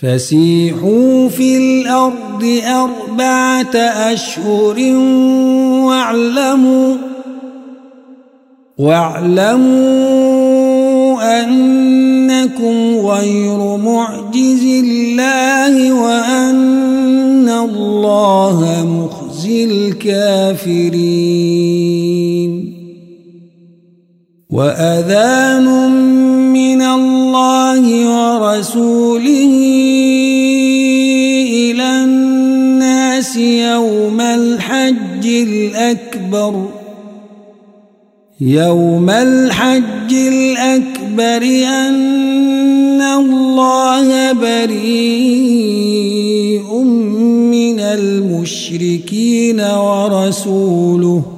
فسيحوا في الأرض أربعة أشهر واعلموا واعلموا أنكم غير معجز الله وأن الله مخزي الكافرين وأذان من الله ورسوله إلى الناس يوم الحج الأكبر. يوم الحج الأكبر أن الله بريء من المشركين ورسوله.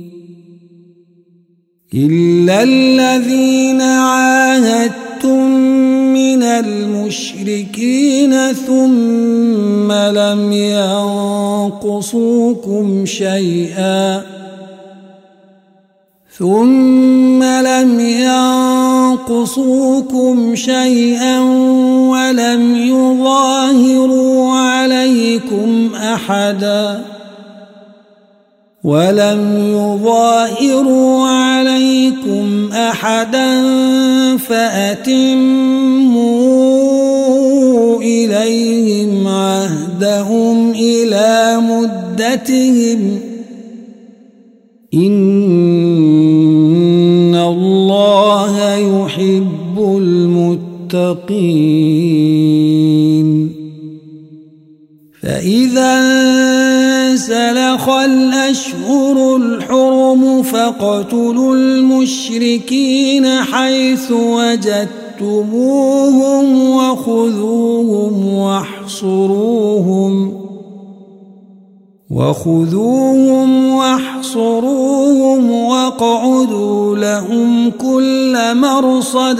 إلا الذين عاهدتم من المشركين ثم لم ينقصوكم شيئا ثم لم ينقصوكم شيئا ولم يظاهروا عليكم أحدا ولم يظاهروا عليكم أحدا فأتموا إليهم عهدهم إلى مدتهم. إن الله يحب المتقين. فإذا سلخ الأشهر الحرم فاقتلوا المشركين حيث وجدتموهم وخذوهم واحصروهم وخذوهم واحصروهم واقعدوا لهم كل مرصد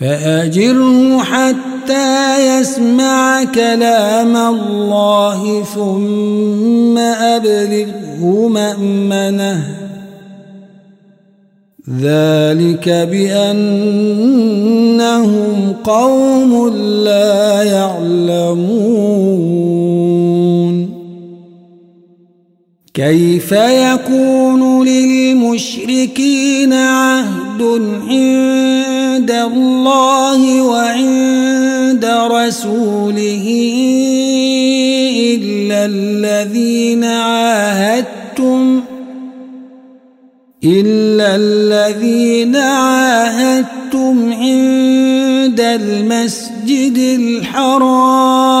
فأجره حتى يسمع كلام الله ثم أبلغه مأمنه. ذلك بأنهم قوم لا يعلمون. كيف يكون للمشركين عهد؟ عند الله وعند رسوله إلا الذين عاهدتم إلا الذين عاهدتم عند المسجد الحرام.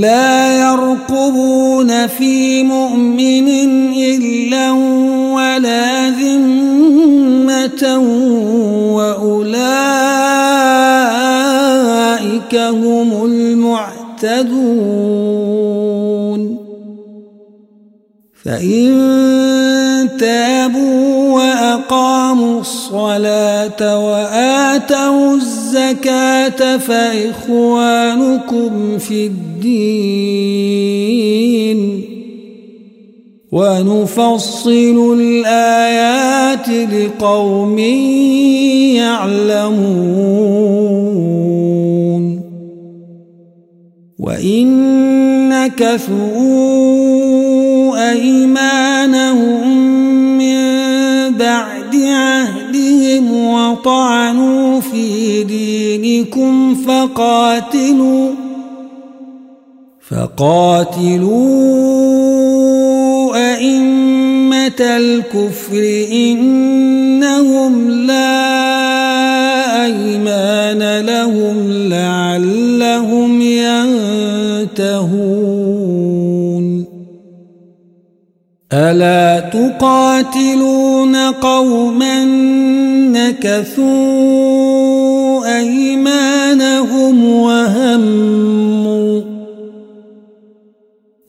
لا يرقبون في مؤمن إلا ولا ذمة وأولئك هم المعتدون. فإن تابوا وأقاموا الصلاة وآتوا الزكاة فإخوانكم في الدين ونفصل الآيات لقوم يعلمون وإن نكثوا أيمانهم من بعد عهدهم وطعنوا في دينكم فقاتلوا فقاتلوا أئمة الكفر إنهم لا أيمان لهم لعلهم ينتهون. ألا تقاتلون قوما نكثوا أيمانهم وهموا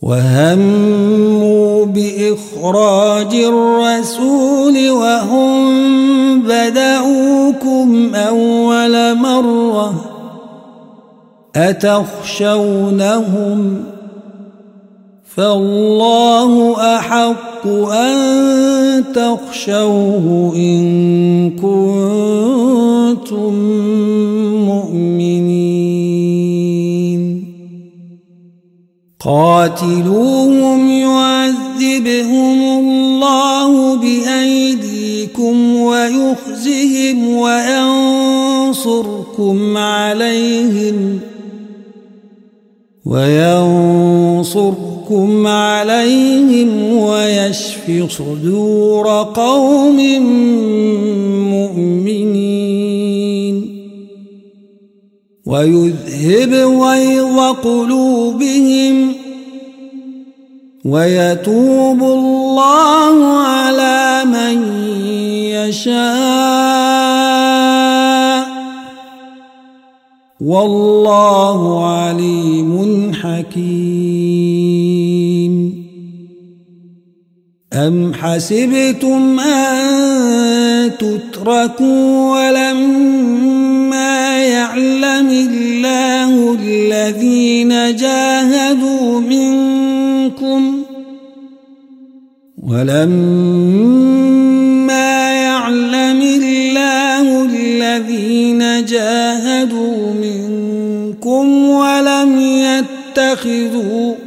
وهموا بإخراج الرسول وهم بدأوكم أول مرة أتخشونهم فالله أحق أن تخشوه إن كنتم مؤمنين. قاتلوهم يعذبهم الله بأيديكم ويخزهم وينصركم عليهم وينصركم عليهم ويشف صدور قوم مؤمنين. ويذهب غيظ قلوبهم ويتوب الله على من يشاء. والله عليم حكيم. أم حسبتم أن تتركوا ولما يعلم الله الذين جاهدوا منكم ولما يعلم الله الذين جاهدوا منكم ولم يتخذوا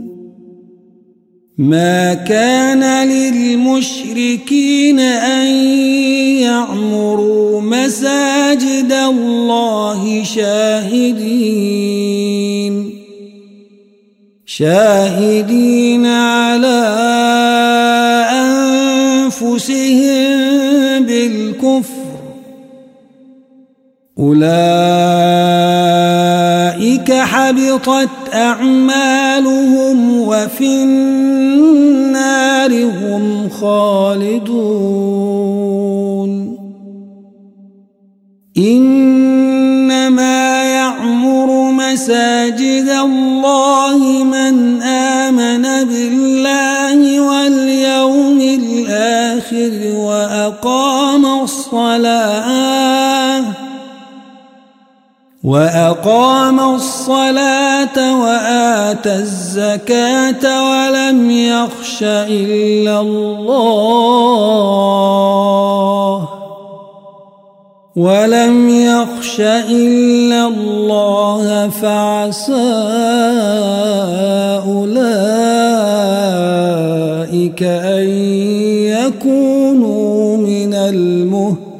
ما كان للمشركين أن يعمروا مساجد الله شاهدين. شاهدين على أنفسهم بالكفر. أولئك حبطت أعمالهم وفي النار خالدون. إنما يعمر مساجد الله من آمن بالله واليوم الآخر وأقام الصلاة وأقام الصلاة وآتى الزكاة ولم يخش إلا الله. ولم يخش إلا الله فعسى أولئك أن يكونوا من المهتدين.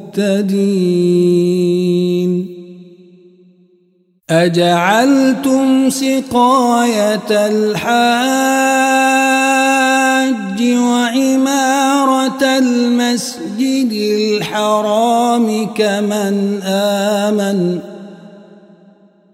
أجعلتم سقاية الحاج وعمارة المسجد الحرام كمن آمن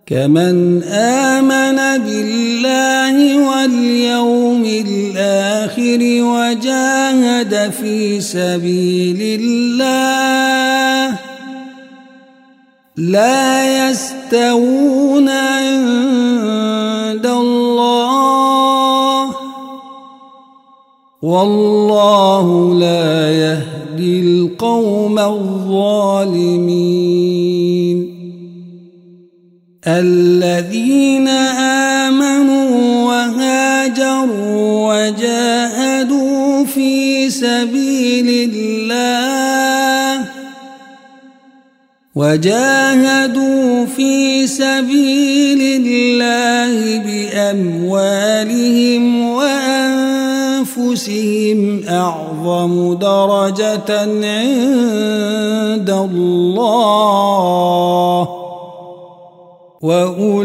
كمن آمن بالله واليوم الآخر وجاهد في سبيل الله. لا يستوون عند الله. والله لا يهدي القوم الظالمين. الذين آمنوا وهاجروا وجاهدوا في سبيل الله وجاهدوا في سبيل الله بأموالهم وأنفسهم أعظم درجة عند الله وأولئك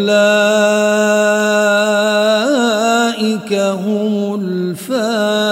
هم الفائزون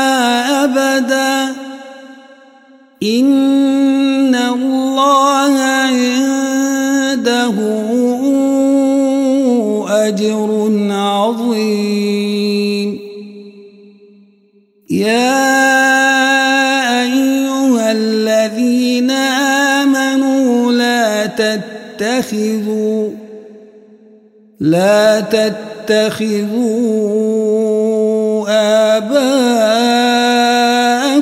أبدا. إن الله عنده أجر عظيم. يا أيها الذين آمنوا لا تتخذوا لا تتخذوا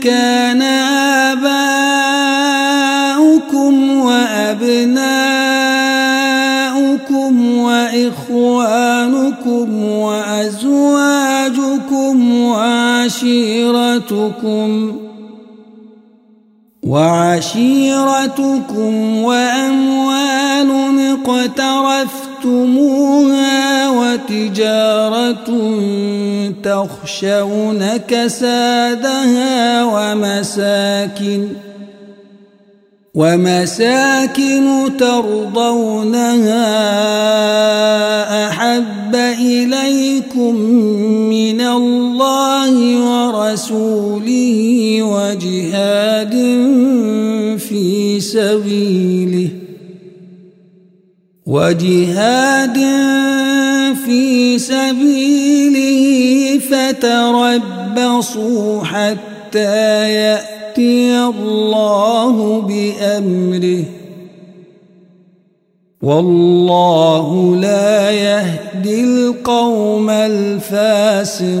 كان آباؤكم وأبناؤكم وإخوانكم وأزواجكم وعشيرتكم وعشيرتكم وأموال اقترفتموها وتجارة تخشون كسادها ومساكن ومساكن ترضونها أحب إليكم من الله ورسوله وجهاد في سبيله وجهاد في سبيله فتربصوا حتى يأتي الله بأمره. والله لا يهدي القوم الفاسقين.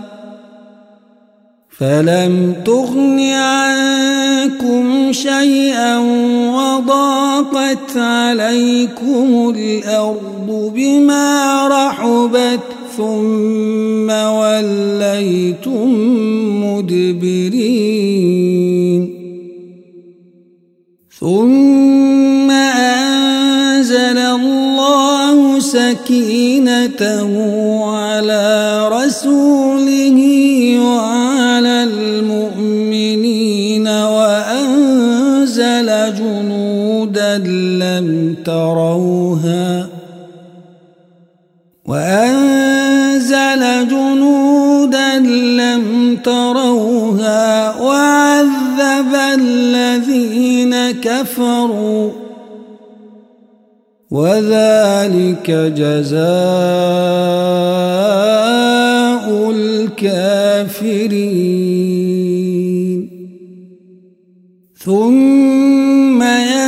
فلم تغن عنكم شيئا وضاقت عليكم الأرض بما رحبت ثم وليتم مدبرين ثم أنزل الله سكينته على لم تروها وأنزل جنودا لم تروها وعذب الذين كفروا وذلك جزاء الكافرين ثم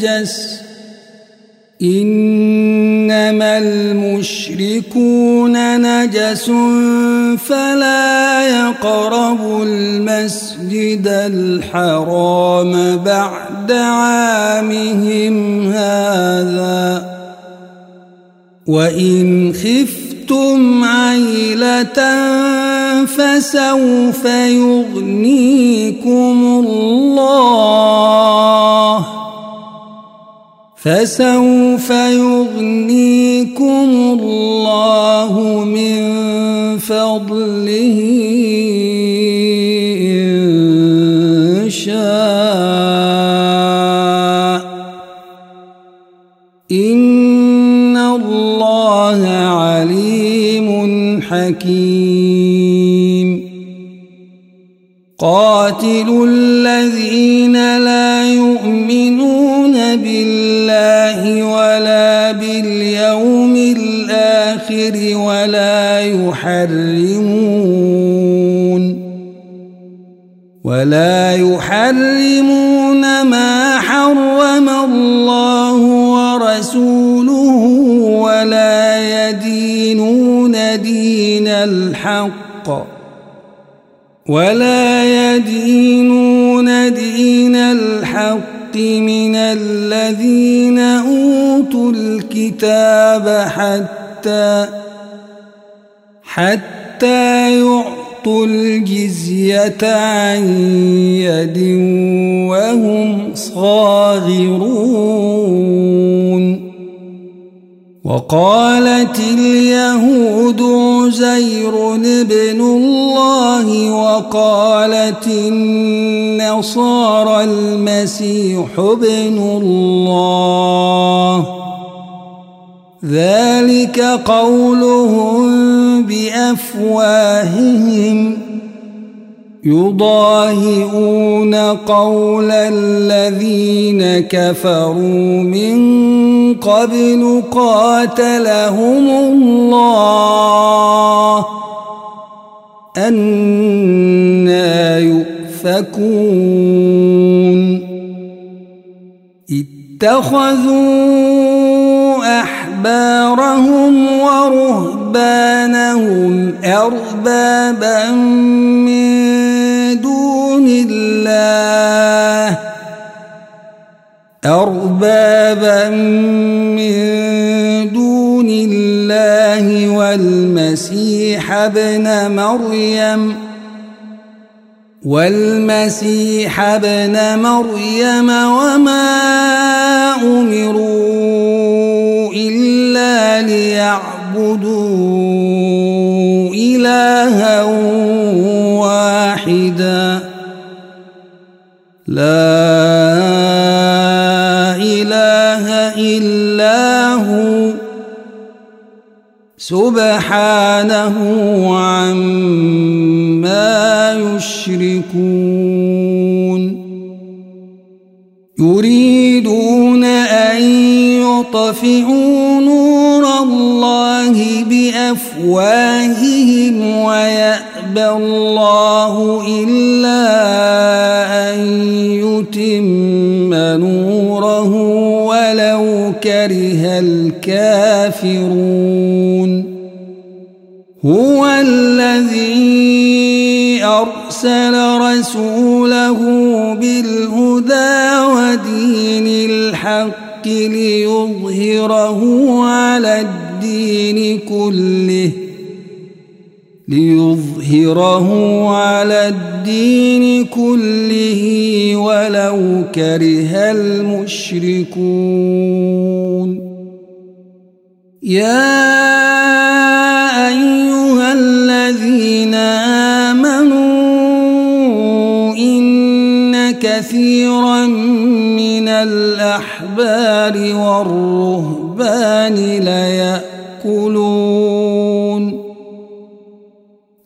نجس إنما المشركون نجس فلا يقربوا المسجد الحرام بعد عامهم هذا وإن خفتم عيلة فسوف يغنيكم الله فسوف يغنيكم الله من فضله إن شاء. إن الله عليم حكيم. قاتلوا الذين لا يؤمنون بالله الآخر ولا يحرمون. ولا يحرمون ما حرم الله ورسوله ولا يدينون دين الحق. ولا يدينون دين الحق من الذين أوتوا الكتاب حتى حتى يعطوا الجزية عن يد وهم صاغرون. وقالت اليهود عزير ابن الله وقالت النصارى المسيح ابن الله. ذلك قولهم بأفواههم يضاهئون قول الذين كفروا من قبل قاتلهم الله أنا يؤفكون اتخذوا أحبارهم ورهبانهم أربابا من دون الله. أربابا من دون الله والمسيح ابن مريم. والمسيح ابن مريم وما أمروا إلا ليعبدوا إلها واحدا. لا سبحانه عما يشركون. يريدون أن يطفئوا نور الله بأفواههم ويأبى الله إلا أن يتم نوره ولو كره الكافرون. هو الذي أرسل رسوله بالهدى ودين الحق ليظهره على الدين كله. ليظهره على الدين كله ولو كره المشركون. يا أيها الذين آمنوا إن كثيرا من الأحبار والرهبان ليأكلون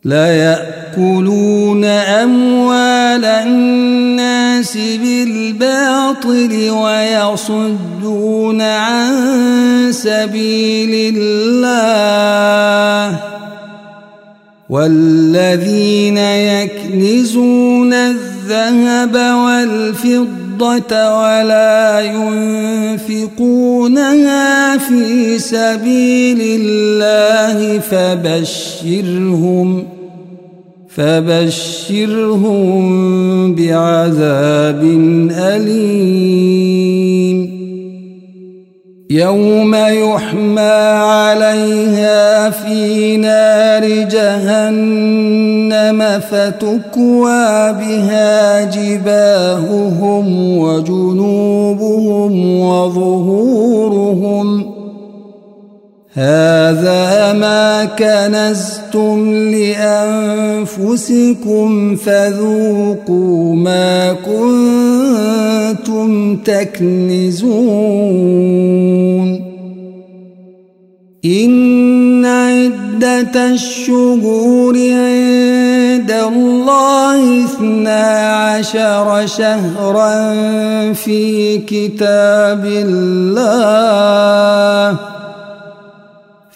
ليأكلون أموال الناس بالباطل ويصدون عن سبيل الله والذين يكنزون الذهب والفضة ولا ينفقونها في سبيل الله فبشرهم فبشرهم بعذاب أليم. يوم يحمى عليها في نار جهنم فتكوى بها جباههم وجنوبهم وظهورهم هذا ما كنزتم لأنفسكم فذوقوا ما كنتم تكنزون. إن عدة الشهور عند الله اثنا عشر شهرا في كتاب الله.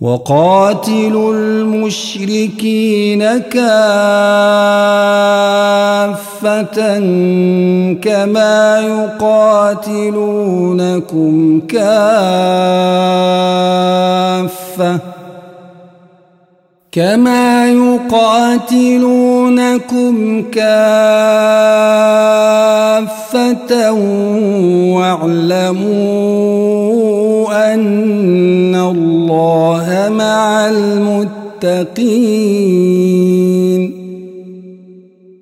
وقاتلوا المشركين كافة كما يقاتلونكم كافة كما يقاتلونكم كافة واعلموا أن الله مع المتقين.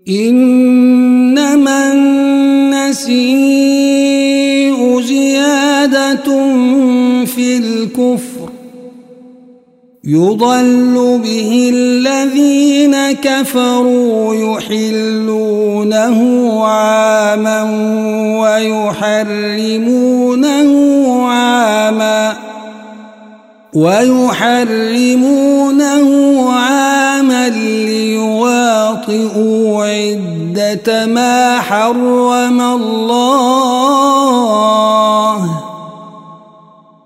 إنما النسيء زيادة في الكفر يضل به الذين كفروا يحلونه عاما ويحرمونه عاما ويحرمونه عاما ليواطئوا عدة ما حرم الله.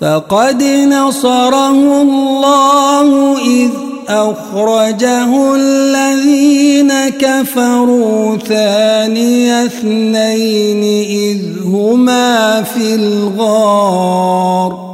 فقد نصره الله إذ أخرجه الذين كفروا ثاني اثنين إذ هما في الغار.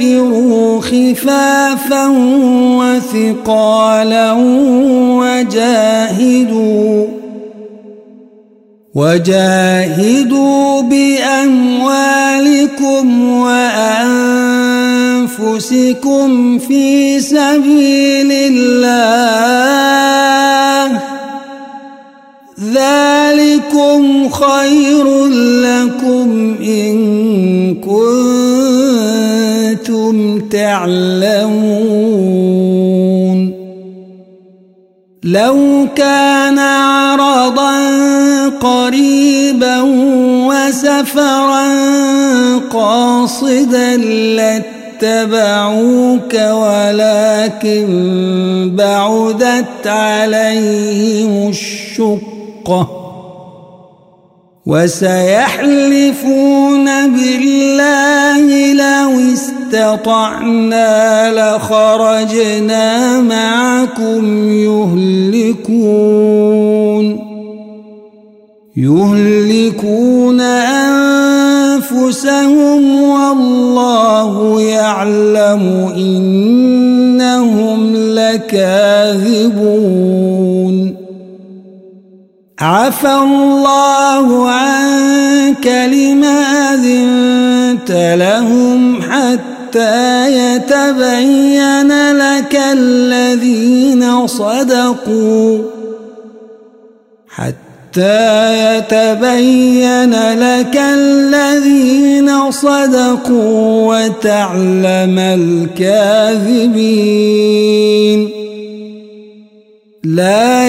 انفروا خفافا وثقالا وجاهدوا وجاهدوا بأموالكم وأنفسكم في سبيل الله. ذلكم خير لكم إن كنتم تعلمون لو كان عرضا قريبا وسفرا قاصدا لاتبعوك ولكن بعدت عليهم الشقة وسيحلفون بالله لو استطعنا لخرجنا معكم يهلكون يهلكون أنفسهم والله يعلم إنهم لكاذبون عفى الله عنك لما أذنت لهم حتى يتبين لك الذين صدقوا. حتى يتبين لك الذين صدقوا وتعلم الكاذبين. لا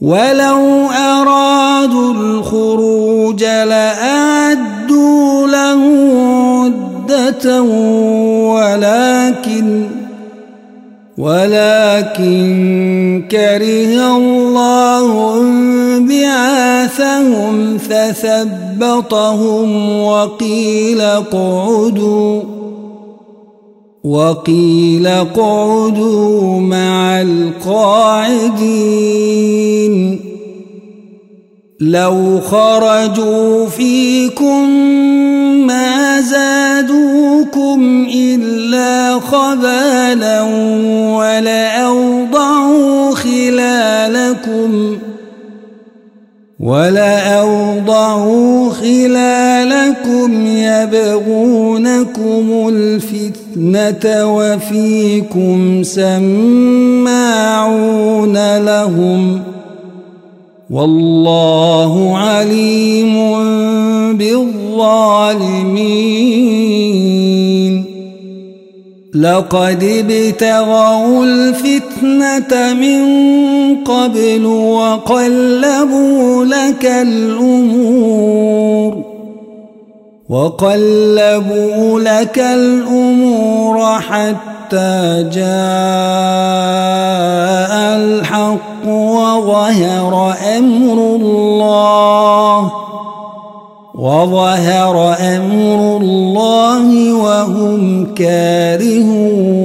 ولو أرادوا الخروج لأعدوا له عدة ولكن ولكن كره الله بعاثهم فثبطهم وقيل اقعدوا وقيل اقعدوا مع القاعدين. لو خرجوا فيكم ما زادوكم إلا خبالا ولأوضعوا خلالكم ولأوضعوا خلالكم يبغونكم الفتنة وفيكم سماعون لهم ۖ والله عليم بالظالمين لقد ابتغوا الفتنة من قبل وقلبوا لك الأمور وقلبوا لك الأمور حتى جاء الحق وظهر أمر الله وظهر أمر الله وهم كارهون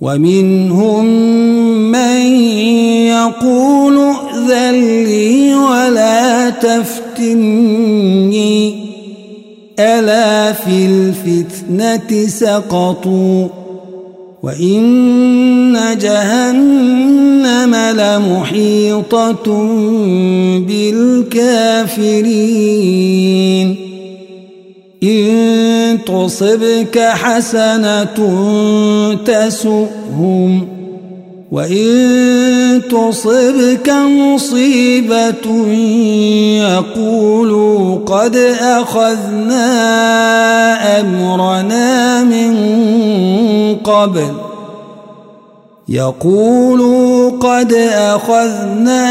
ومنهم من يقول ائذن لي ولا تفتني. ألا في الفتنة سقطوا وإن جهنم لمحيطة بالكافرين إن تصبك حسنة تسؤهم وإن تصبك مصيبة يقولوا قد أخذنا أمرنا من قبل يقولوا قد أخذنا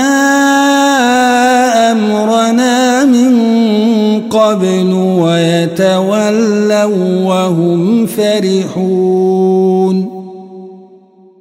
أمرنا من قبل ويتولوا وهم فرحون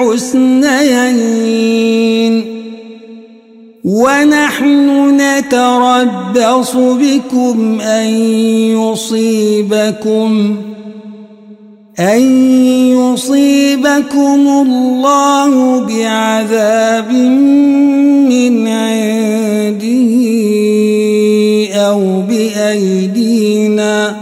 الحسنيين ونحن نتربص بكم أن يصيبكم أن يصيبكم الله بعذاب من عنده أو بأيدينا.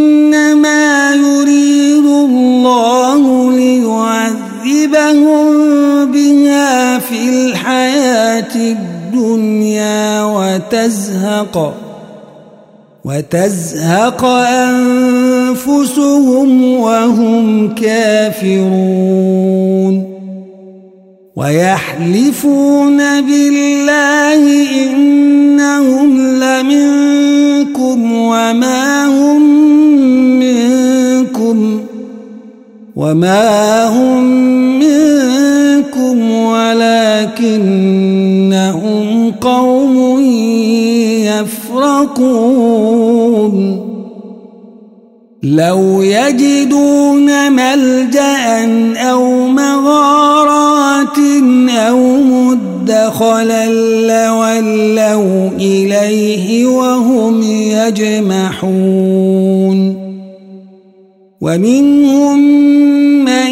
وتزهق وتزهق أنفسهم وهم كافرون. ويحلفون بالله إنهم لمنكم وما هم منكم وما هم منكم ولكنهم قوم يفرقون. لو يجدون ملجأ أو مغارات أو مدخلا لولوا إليه وهم يجمحون. ومنهم من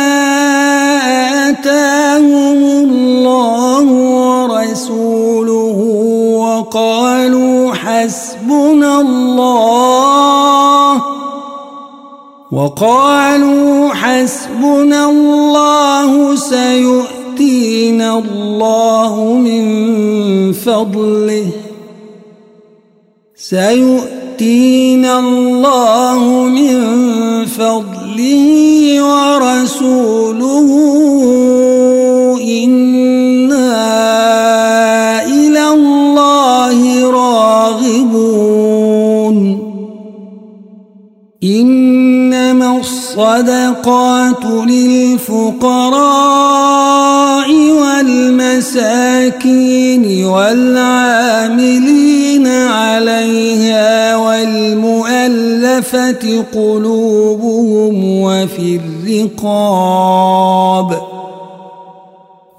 آتاهم الله ورسوله وقالوا حسبنا الله وقالوا حسبنا الله سيؤتينا الله من فضله سيؤتينا الله من فضله ورسوله إنا إلى الله راغبون إنما الصدقات للفقراء والمساكين والعاملين عليها والمؤلفة قلوبهم وفي الرقاب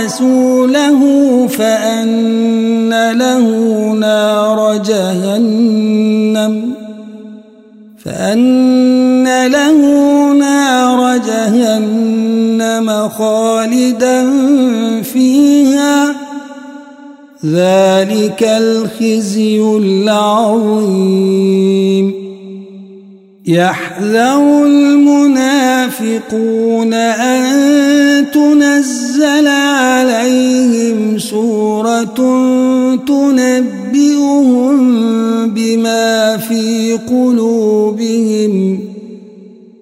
ورسوله فأن له نار جهنم فأن له نار جهنم خالدا فيها ذلك الخزي العظيم يحذر المنافقون أن تنزل عليهم سورة تنبئهم بما في قلوبهم.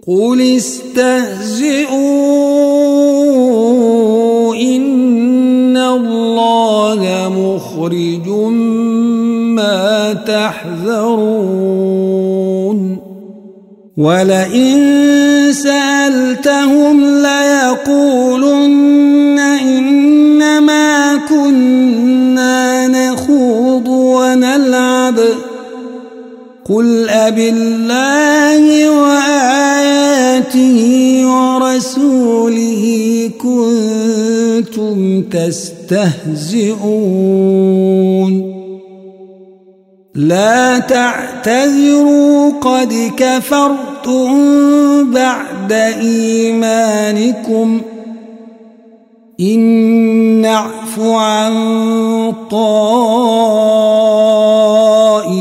قل استهزئوا إن الله مخرج ما تحذرون. ولئن سألتهم ليقولن قل أب الله وآياته ورسوله كنتم تستهزئون لا تعتذروا قد كفرتم بعد إيمانكم إن نعف عن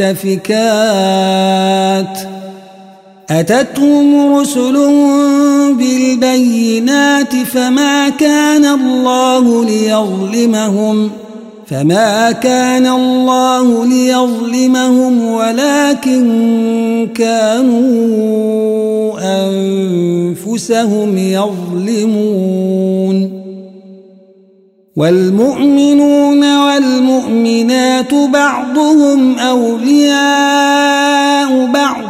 والمؤتفكات أتتهم رسل بالبينات فما كان الله ليظلمهم ۖ فما كان الله ليظلمهم ولكن كانوا أنفسهم يظلمون والمؤمنون والمؤمنات بعضهم أولياء بعض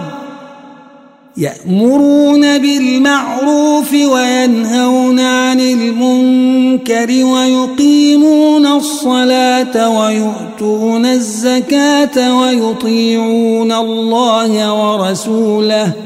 يأمرون بالمعروف وينهون عن المنكر ويقيمون الصلاة ويؤتون الزكاة ويطيعون الله ورسوله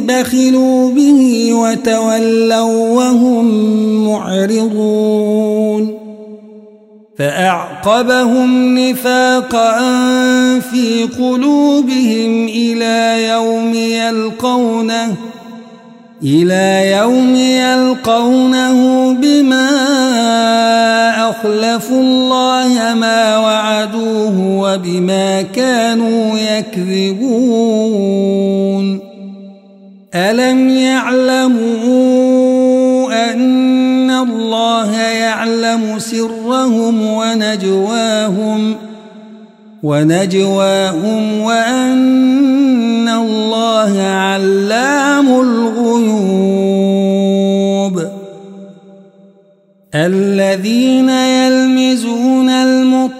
بخلوا به وتولوا وهم معرضون. فأعقبهم نفاقا في قلوبهم إلى يوم يلقونه إلى يوم يلقونه بما أخلفوا الله ما وعدوه وبما كانوا يكذبون. ألم يعلموا أن الله يعلم سرهم ونجواهم ونجواهم وأن الله علام الغيوب الذين يلمزون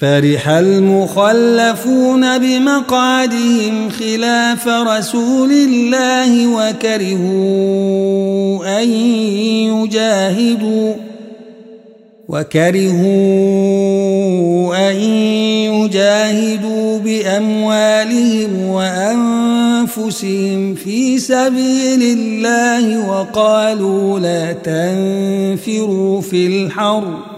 فرح المخلفون بمقعدهم خلاف رسول الله وكرهوا أن يجاهدوا وكرهوا أن يجاهدوا بأموالهم وأنفسهم في سبيل الله وقالوا لا تنفروا في الحر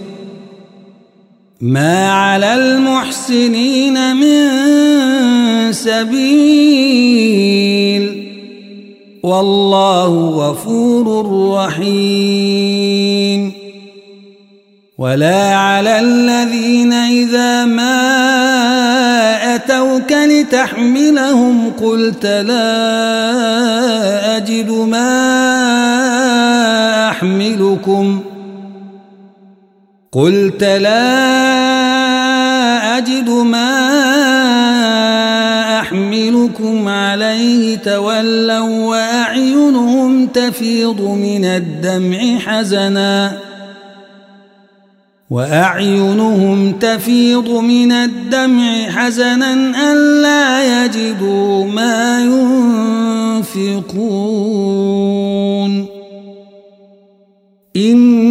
ما على المحسنين من سبيل والله غفور رحيم. ولا على الذين إذا ما أتوك لتحملهم قلت لا أجد ما أحملكم ۖ. قلت لا أجد ما أحملكم عليه تولوا وأعينهم تفيض من الدمع حزنا. وأعينهم تفيض من الدمع حزنا ألا يجدوا ما ينفقون. إنما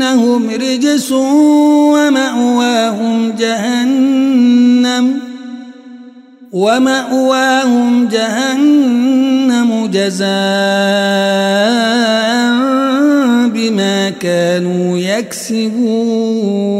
إنهم رجس ومأواهم جهنم ومأواهم جهنم جزاء بما كانوا يكسبون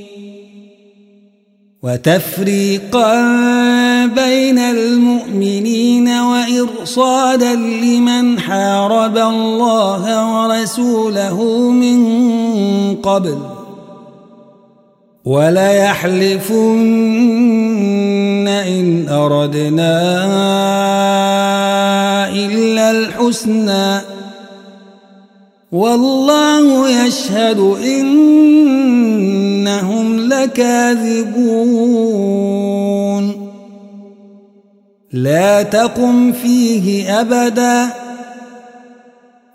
وتفريقا بين المؤمنين وإرصادا لمن حارب الله ورسوله من قبل وليحلفن إن أردنا إلا الحسنى والله يشهد إنهم لكاذبون. لا تقم فيه أبدا.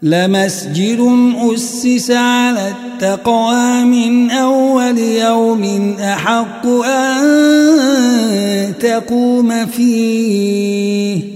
لمسجد أسس على التقوى من أول يوم أحق أن تقوم فيه.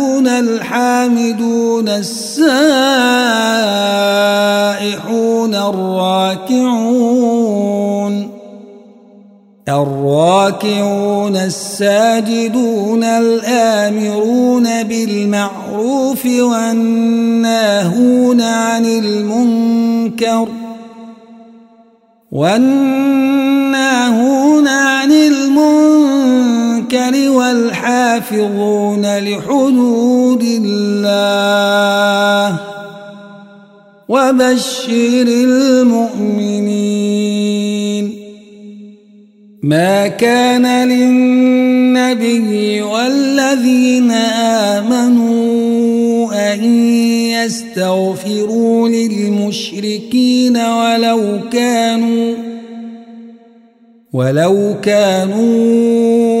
الحامدون السائحون الراكعون الراكعون الساجدون الآمرون بالمعروف والناهون عن المنكر والناهون المنكر والحافظون لحدود الله وبشر المؤمنين. ما كان للنبي والذين آمنوا أن يستغفروا للمشركين ولو كانوا ولو كانوا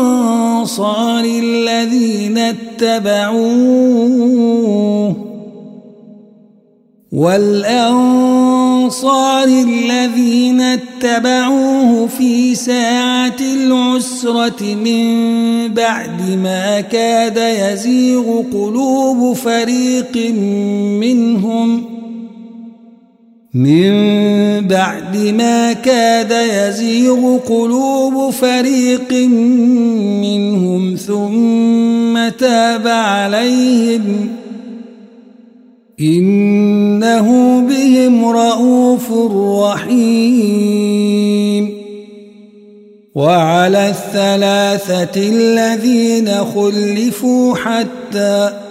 الذين اتبعوه والأنصار الذين اتبعوه في ساعة العسرة من بعد ما كاد يزيغ قلوب فريق منهم ۖ من بعد ما كاد يزيغ قلوب فريق منهم ثم تاب عليهم إنه بهم رؤوف رحيم. وعلى الثلاثة الذين خلفوا حتى حتى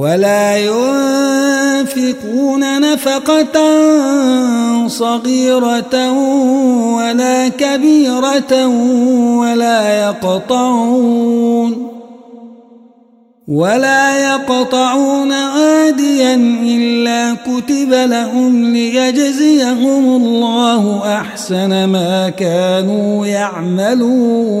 ولا ينفقون نفقة صغيرة ولا كبيرة ولا يقطعون ولا يقطعون عاديا إلا كتب لهم ليجزيهم الله أحسن ما كانوا يعملون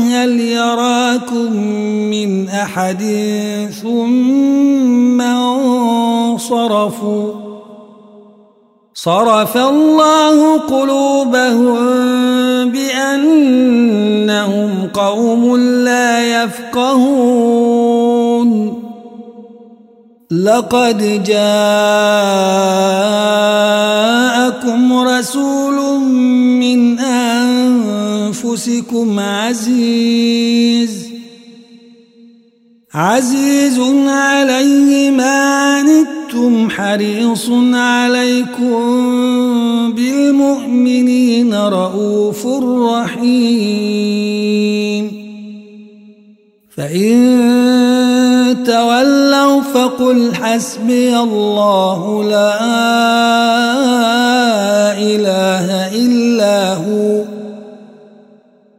هل يراكم من أحد ثم انصرفوا صرف الله قلوبهم بأنهم قوم لا يفقهون. لقد جاءكم رسول من أنفسكم عزيز. عزيز عليه ما عنتم حريص عليكم بالمؤمنين رؤوف رحيم. فإن تولوا فقل حسبي الله لا إله إلا هو.